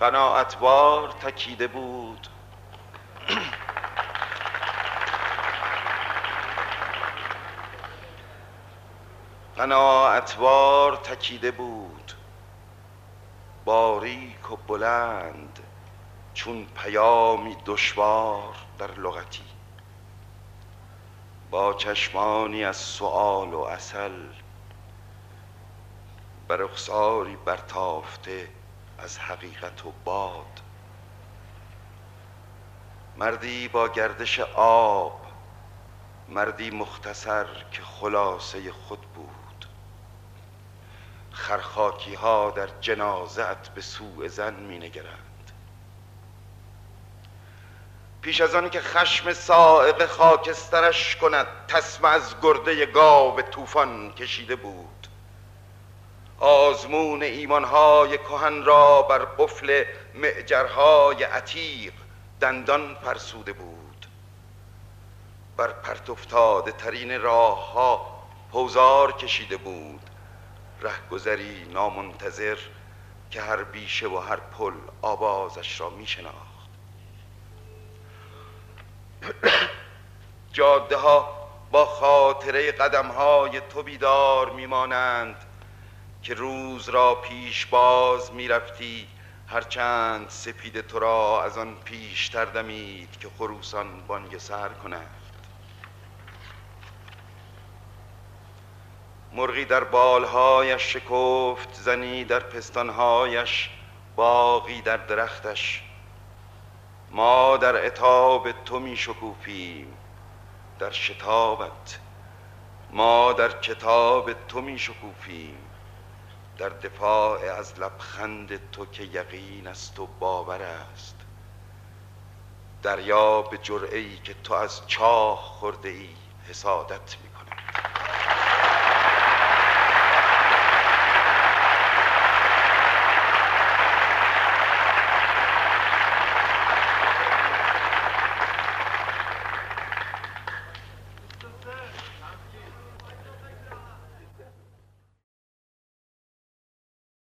قناعتوار تکیده بود. قناعتوار تکیده بود. باریک و بلند چون پیامی دشوار در لغتی. با چشمانی از سؤال و اصل بر رخساری برتافته از حقیقت و باد. مردی با گردش آب مردی مختصر که خلاصه خود بود. خرخاکی ها در جنازت به سوء زن می نگرند پیش از آن که خشم سائق خاکسترش کند تسمه از گرده گاو طوفان کشیده بود. آزمون ایمانهای کهن را بر قفل معجرهای عتیق دندان فرسوده بود. بر پرت افتاده ترین راه ها پوزار کشیده بود. رهگذری نامنتظر که هر بیشه و هر پل آوازش را می شناخت جاده ها با خاطره قدم های تو بیدار میمانند. که روز را پیش باز می‌رفتی هرچند سپید تو را از آن پیشتر دمید که خروسان بانگ سر کنند. مرغی در بالهایش شکفت زنی در پستانهایش باقی در درختش. ما در اتاب تو می شکوفیم در شتابت. ما در کتاب تو می شکوفیم در دفاع از لبخند تو که یقین است و باور است. دریا به جرعه ای که تو از چاه خورده ای حسادت می